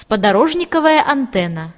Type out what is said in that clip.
Сподорожниковая антенна.